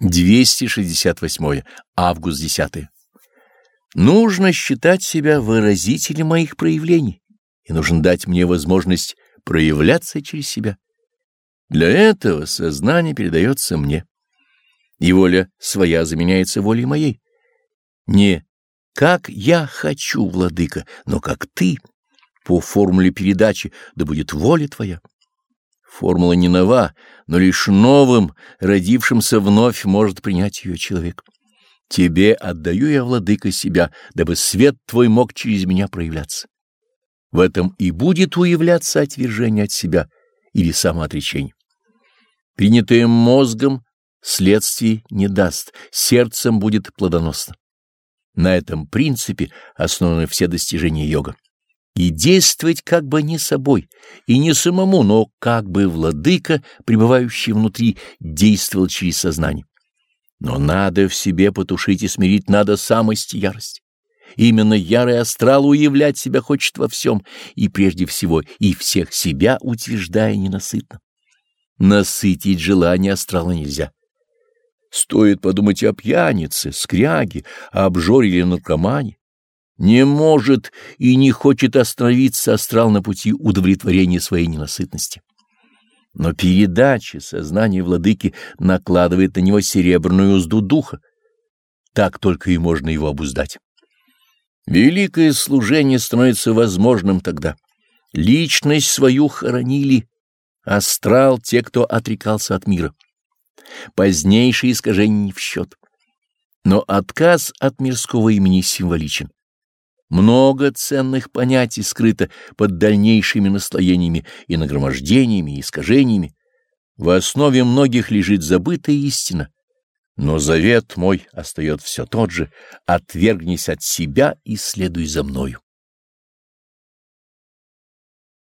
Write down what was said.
268. Август 10. Нужно считать себя выразителем моих проявлений, и нужно дать мне возможность проявляться через себя. Для этого сознание передается мне, и воля своя заменяется волей моей. Не как я хочу, владыка, но как ты, по формуле передачи, да будет воля твоя. Формула не нова, но лишь новым, родившимся вновь, может принять ее человек. Тебе отдаю я, владыка, себя, дабы свет твой мог через меня проявляться. В этом и будет уявляться отвержение от себя или самоотречение. Принятое мозгом следствий не даст, сердцем будет плодоносно. На этом принципе основаны все достижения йога и действовать как бы не собой, и не самому, но как бы владыка, пребывающий внутри, действовал через сознание. Но надо в себе потушить и смирить надо самость и ярость. Именно ярый астрал уявлять себя хочет во всем, и прежде всего и всех себя утверждая ненасытно. Насытить желание астрала нельзя. Стоит подумать о пьянице, скряге, обжоре или наркомане. Не может и не хочет остановиться астрал на пути удовлетворения своей ненасытности. Но передача сознания владыки накладывает на него серебряную узду духа. Так только и можно его обуздать. Великое служение становится возможным тогда. Личность свою хоронили, астрал — те, кто отрекался от мира. Позднейшие искажения не в счет. Но отказ от мирского имени символичен. Много ценных понятий скрыто под дальнейшими наслоениями и нагромождениями, и искажениями. В основе многих лежит забытая истина. Но завет мой остается все тот же — отвергнись от себя и следуй за мною.